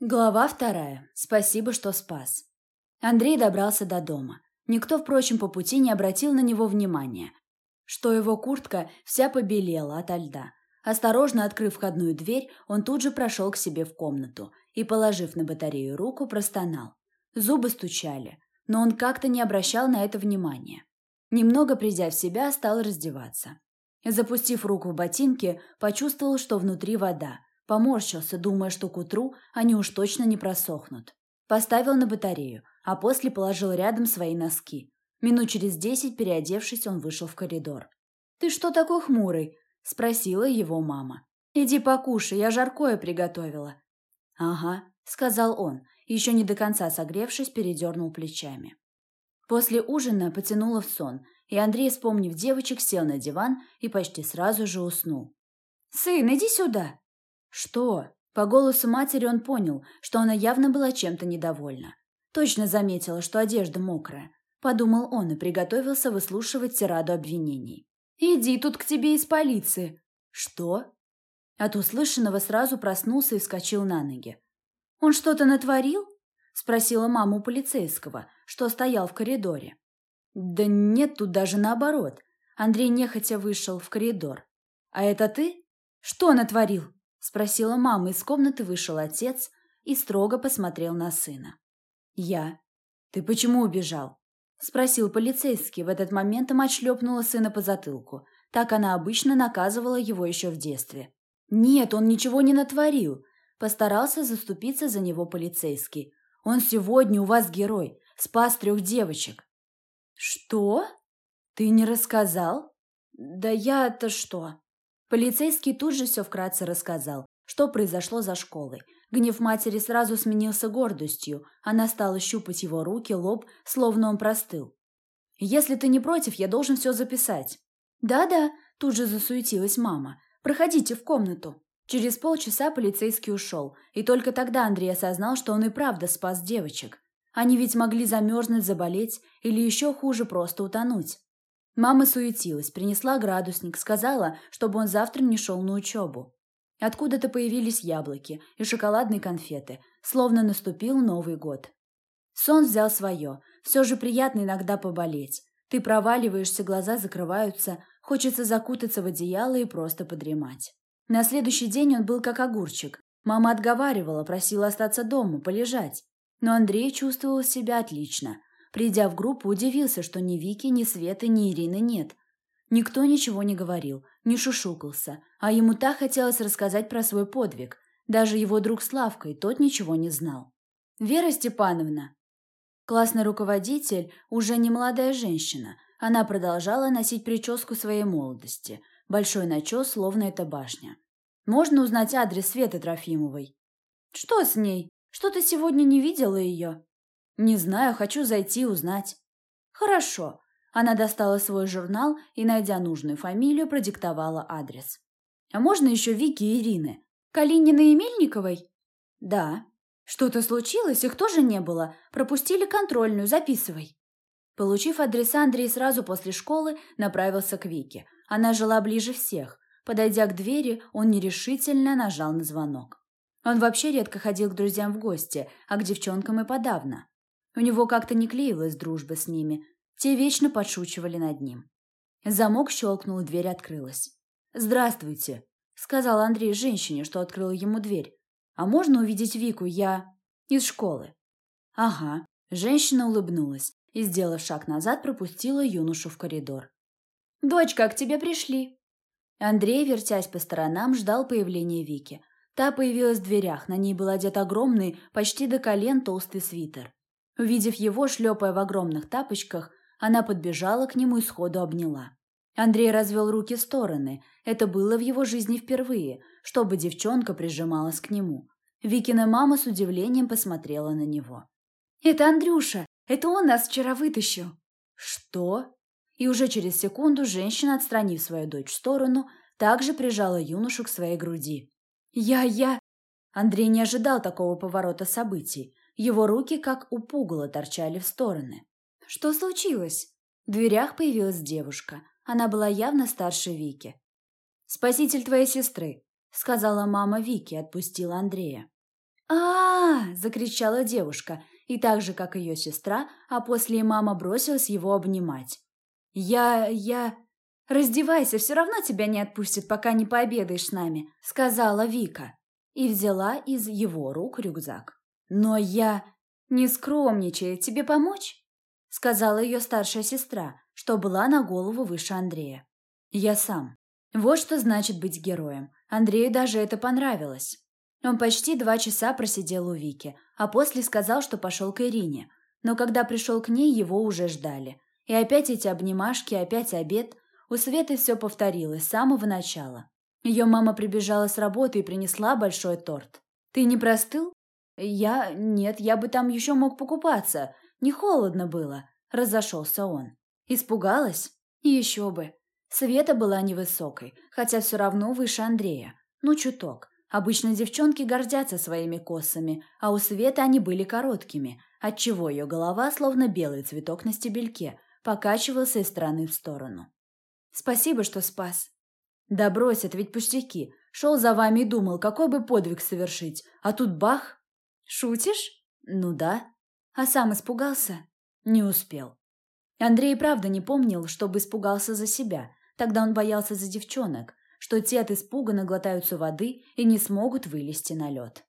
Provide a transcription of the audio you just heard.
Глава вторая. Спасибо, что спас. Андрей добрался до дома. Никто, впрочем, по пути не обратил на него внимания, что его куртка вся побелела ото льда. Осторожно открыв входную дверь, он тут же прошел к себе в комнату и, положив на батарею руку, простонал. Зубы стучали, но он как-то не обращал на это внимания. Немного придя в себя, стал раздеваться. Запустив руку в ботинки, почувствовал, что внутри вода – Поморщился, думая, что к утру они уж точно не просохнут. Поставил на батарею, а после положил рядом свои носки. Минут через десять, переодевшись, он вышел в коридор. «Ты что такой хмурый?» – спросила его мама. «Иди покушай, я жаркое приготовила». «Ага», – сказал он, еще не до конца согревшись, передернул плечами. После ужина потянуло в сон, и Андрей, вспомнив девочек, сел на диван и почти сразу же уснул. «Сын, иди сюда!» «Что?» По голосу матери он понял, что она явно была чем-то недовольна. Точно заметила, что одежда мокрая. Подумал он и приготовился выслушивать тираду обвинений. «Иди, тут к тебе из полиции». «Что?» От услышанного сразу проснулся и вскочил на ноги. «Он что-то натворил?» – спросила мама у полицейского, что стоял в коридоре. «Да нет, тут даже наоборот». Андрей нехотя вышел в коридор. «А это ты? Что натворил?» – спросила мама. Из комнаты вышел отец и строго посмотрел на сына. «Я. Ты почему убежал?» – спросил полицейский. В этот момент мать шлепнула сына по затылку. Так она обычно наказывала его еще в детстве. «Нет, он ничего не натворил», – постарался заступиться за него полицейский. «Он сегодня у вас герой, спас трех девочек». «Что? Ты не рассказал?» «Да я-то что?» Полицейский тут же все вкратце рассказал, что произошло за школой. Гнев матери сразу сменился гордостью. Она стала щупать его руки, лоб, словно он простыл. «Если ты не против, я должен все записать». «Да-да», – тут же засуетилась мама. «Проходите в комнату». Через полчаса полицейский ушел, и только тогда Андрей осознал, что он и правда спас девочек. Они ведь могли замерзнуть, заболеть или еще хуже просто утонуть. Мама суетилась, принесла градусник, сказала, чтобы он завтра не шел на учебу. Откуда-то появились яблоки и шоколадные конфеты, словно наступил Новый год. Сон взял свое, все же приятно иногда поболеть. Ты проваливаешься, глаза закрываются, хочется закутаться в одеяло и просто подремать. На следующий день он был как огурчик. Мама отговаривала, просила остаться дома, полежать. Но Андрей чувствовал себя отлично. Придя в группу, удивился, что ни Вики, ни Светы, ни Ирины нет. Никто ничего не говорил, не шушукался, а ему так хотелось рассказать про свой подвиг. Даже его друг Славка, и тот ничего не знал. «Вера Степановна!» Классный руководитель уже не молодая женщина. Она продолжала носить прическу своей молодости. Большой начес, словно это башня. «Можно узнать адрес Светы Трофимовой?» «Что с ней? Что ты сегодня не видела ее?» «Не знаю, хочу зайти узнать». «Хорошо». Она достала свой журнал и, найдя нужную фамилию, продиктовала адрес. «А можно еще Вики и Ирины?» «Калининой и Мельниковой?» «Да». «Что-то случилось? Их тоже не было. Пропустили контрольную. Записывай». Получив адреса, Андрей сразу после школы направился к Вике. Она жила ближе всех. Подойдя к двери, он нерешительно нажал на звонок. Он вообще редко ходил к друзьям в гости, а к девчонкам и подавно. У него как-то не клеилась дружба с ними. Те вечно подшучивали над ним. Замок щелкнул, дверь открылась. «Здравствуйте», — сказал Андрей женщине, что открыла ему дверь. «А можно увидеть Вику? Я... из школы». «Ага». Женщина улыбнулась и, сделав шаг назад, пропустила юношу в коридор. «Дочка, к тебе пришли». Андрей, вертясь по сторонам, ждал появления Вики. Та появилась в дверях, на ней был одет огромный, почти до колен толстый свитер. Увидев его, шлепая в огромных тапочках, она подбежала к нему и сходу обняла. Андрей развел руки в стороны. Это было в его жизни впервые, чтобы девчонка прижималась к нему. Викина мама с удивлением посмотрела на него. «Это Андрюша! Это он нас вчера вытащил!» «Что?» И уже через секунду женщина, отстранив свою дочь в сторону, также прижала юношу к своей груди. «Я... я...» Андрей не ожидал такого поворота событий. Его руки, как у пугала, торчали в стороны. «Что случилось?» В дверях появилась девушка. Она была явно старше Вики. «Спаситель твоей сестры», — сказала мама Вики отпустила Андрея. а, -а, – закричала девушка, и так же, как ее сестра, а после и мама бросилась его обнимать. «Я... я...» «Раздевайся, все равно тебя не отпустят, пока не пообедаешь с нами», – сказала Вика. И взяла из его рук рюкзак. «Но я...» «Не скромничай, тебе помочь?» – сказала ее старшая сестра, что была на голову выше Андрея. «Я сам». Вот что значит быть героем. Андрею даже это понравилось. Он почти два часа просидел у Вики, а после сказал, что пошел к Ирине. Но когда пришел к ней, его уже ждали. И опять эти обнимашки, опять обед – у Светы все повторилось с самого начала. Ее мама прибежала с работы и принесла большой торт. «Ты не простыл?» «Я... Нет, я бы там еще мог покупаться. Не холодно было», – разошелся он. «Испугалась?» «Еще бы». Света была невысокой, хотя все равно выше Андрея. Ну, чуток. Обычно девчонки гордятся своими косами, а у Светы они были короткими, отчего ее голова, словно белый цветок на стебельке, покачивался из стороны в сторону. Спасибо, что спас. Да брось, это ведь пустяки. Шел за вами и думал, какой бы подвиг совершить. А тут бах. Шутишь? Ну да. А сам испугался? Не успел. Андрей правда не помнил, чтобы испугался за себя. Тогда он боялся за девчонок, что те от испуга наглотаются воды и не смогут вылезти на лед.